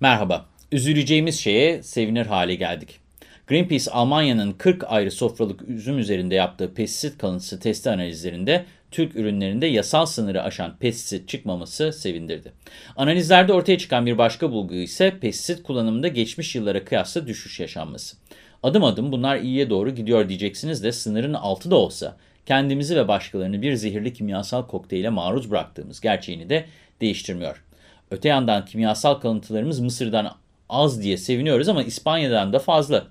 Merhaba, üzüleceğimiz şeye sevinir hale geldik. Greenpeace, Almanya'nın 40 ayrı sofralık üzüm üzerinde yaptığı pestisit kalıntısı testi analizlerinde Türk ürünlerinde yasal sınırı aşan pestisit çıkmaması sevindirdi. Analizlerde ortaya çıkan bir başka bulgu ise pestisit kullanımında geçmiş yıllara kıyasla düşüş yaşanması. Adım adım bunlar iyiye doğru gidiyor diyeceksiniz de sınırın altı da olsa kendimizi ve başkalarını bir zehirli kimyasal kokteyle maruz bıraktığımız gerçeğini de değiştirmiyor. Öte yandan kimyasal kalıntılarımız Mısır'dan az diye seviniyoruz ama İspanya'dan da fazla.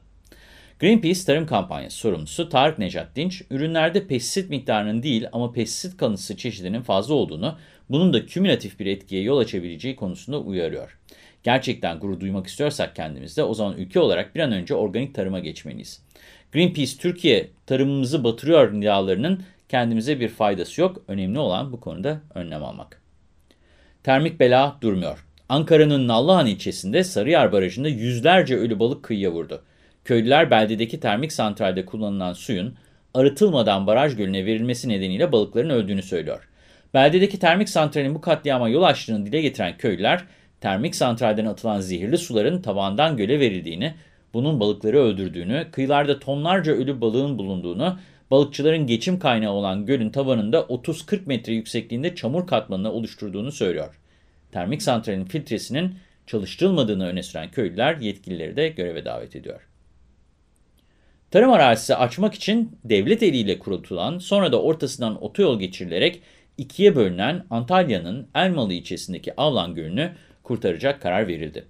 Greenpeace Tarım Kampanyası sorumlusu Tarık Necat Dinç, ürünlerde pestisit miktarının değil ama pestisit kalıntısı çeşidinin fazla olduğunu, bunun da kümülatif bir etkiye yol açabileceği konusunda uyarıyor. Gerçekten gurur duymak istiyorsak kendimizde o zaman ülke olarak bir an önce organik tarıma geçmeliyiz. Greenpeace Türkiye tarımımızı batırıyor nidalarının kendimize bir faydası yok. Önemli olan bu konuda önlem almak. Termik bela durmuyor. Ankara'nın Nallıhan ilçesinde Sarıyer Barajı'nda yüzlerce ölü balık kıyıya vurdu. Köylüler beldedeki termik santralde kullanılan suyun arıtılmadan baraj gölüne verilmesi nedeniyle balıkların öldüğünü söylüyor. Beldedeki termik santralin bu katliama yol açtığını dile getiren köylüler, termik santralden atılan zehirli suların tavandan göle verildiğini, bunun balıkları öldürdüğünü, kıyılarda tonlarca ölü balığın bulunduğunu, balıkçıların geçim kaynağı olan gölün tavanında 30-40 metre yüksekliğinde çamur katmanını oluşturduğunu söylüyor. Termik santralin filtresinin çalıştırılmadığını öne süren köylüler yetkilileri de göreve davet ediyor. Tarım arazisi açmak için devlet eliyle kurutulan, sonra da ortasından otoyol geçirilerek ikiye bölünen Antalya'nın Elmalı ilçesindeki Avlan Gölü'nü kurtaracak karar verildi.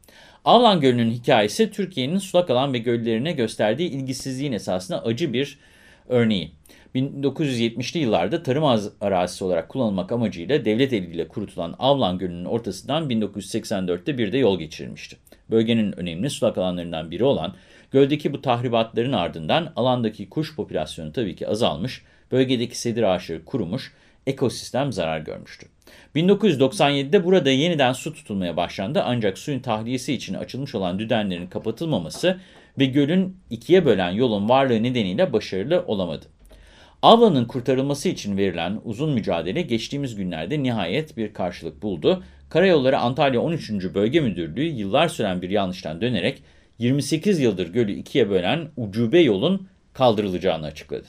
Avlan Gölü'nün hikayesi Türkiye'nin sulak alan ve göllerine gösterdiği ilgisizliğin esasında acı bir örneği. 1970'li yıllarda tarım arazisi olarak kullanılmak amacıyla devlet eliyle kurutulan Avlan Gölü'nün ortasından 1984'te bir de yol geçirilmişti. Bölgenin önemli sulak alanlarından biri olan göldeki bu tahribatların ardından alandaki kuş popülasyonu tabii ki azalmış, bölgedeki sedir ağaçları kurumuş, ekosistem zarar görmüştü. 1997'de burada yeniden su tutulmaya başlandı ancak suyun tahliyesi için açılmış olan düdenlerin kapatılmaması ve gölün ikiye bölen yolun varlığı nedeniyle başarılı olamadı. Avlanın kurtarılması için verilen uzun mücadele geçtiğimiz günlerde nihayet bir karşılık buldu. Karayolları Antalya 13. Bölge Müdürlüğü yıllar süren bir yanlıştan dönerek 28 yıldır gölü ikiye bölen ucube yolun kaldırılacağını açıkladı.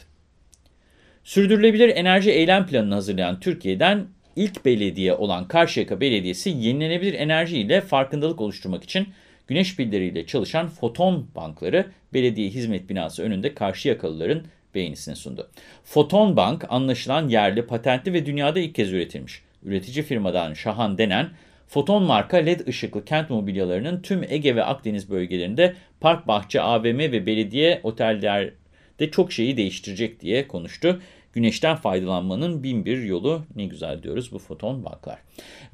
Sürdürülebilir enerji eylem planını hazırlayan Türkiye'den ilk belediye olan Karşıyaka Belediyesi yenilenebilir enerji ile farkındalık oluşturmak için güneş pilleriyle çalışan foton bankları belediye hizmet binası önünde Karşıyakalıların beğenisini sundu. Foton Bank anlaşılan yerli, patentli ve dünyada ilk kez üretilmiş. Üretici firmadan Şahan denen Foton marka LED ışıklı kent mobilyalarının tüm Ege ve Akdeniz bölgelerinde park, bahçe, AVM ve belediye otellerde çok şeyi değiştirecek diye konuştu. Güneşten faydalanmanın bin bir yolu ne güzel diyoruz bu foton banklar.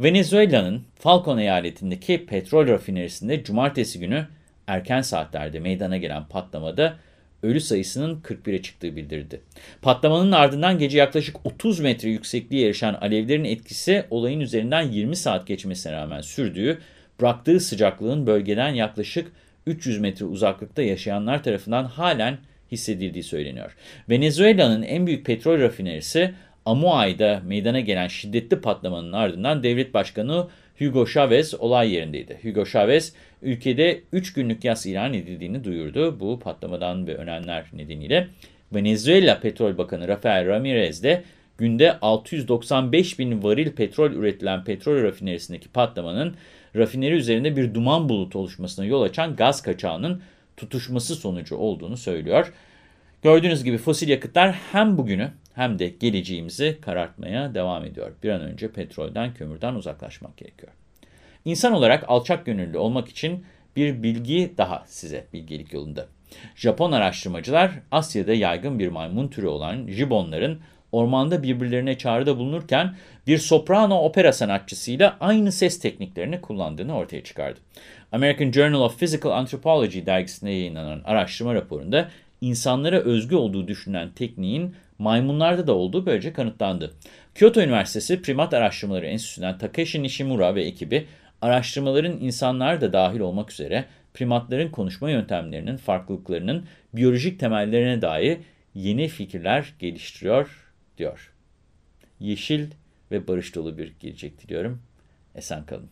Venezuela'nın Falcon eyaletindeki petrol rafinerisinde cumartesi günü erken saatlerde meydana gelen patlamada ölü sayısının 41'e çıktığı bildirdi. Patlamanın ardından gece yaklaşık 30 metre yüksekliğe erişen alevlerin etkisi olayın üzerinden 20 saat geçmesine rağmen sürdüğü, bıraktığı sıcaklığın bölgeden yaklaşık 300 metre uzaklıkta yaşayanlar tarafından halen hissedildiği söyleniyor. Venezuela'nın en büyük petrol rafinerisi Amuay'da meydana gelen şiddetli patlamanın ardından devlet başkanı Hugo Chavez olay yerindeydi. Hugo Chavez ülkede 3 günlük yas ilan edildiğini duyurdu bu patlamadan ve ölenler nedeniyle. Venezuela Petrol Bakanı Rafael Ramirez de günde 695 bin varil petrol üretilen petrol rafinerisindeki patlamanın rafineri üzerinde bir duman bulutu oluşmasına yol açan gaz kaçağının tutuşması sonucu olduğunu söylüyor. Gördüğünüz gibi fosil yakıtlar hem bugünü hem de geleceğimizi karartmaya devam ediyor. Bir an önce petrolden, kömürden uzaklaşmak gerekiyor. İnsan olarak alçak gönüllü olmak için bir bilgi daha size bilgelik yolunda. Japon araştırmacılar Asya'da yaygın bir maymun türü olan jibonların ormanda birbirlerine çağrıda bulunurken bir soprano opera sanatçısıyla aynı ses tekniklerini kullandığını ortaya çıkardı. American Journal of Physical Anthropology dergisinde yayınlanan araştırma raporunda insanlara özgü olduğu düşünülen tekniğin maymunlarda da olduğu böylece kanıtlandı. Kyoto Üniversitesi Primat Araştırmaları Enstitüsü'nden Takeshi Nishimura ve ekibi araştırmaların insanlar da dahil olmak üzere primatların konuşma yöntemlerinin farklılıklarının biyolojik temellerine dair yeni fikirler geliştiriyor diyor. Yeşil ve barış dolu bir gelecek diliyorum. Esen kalın.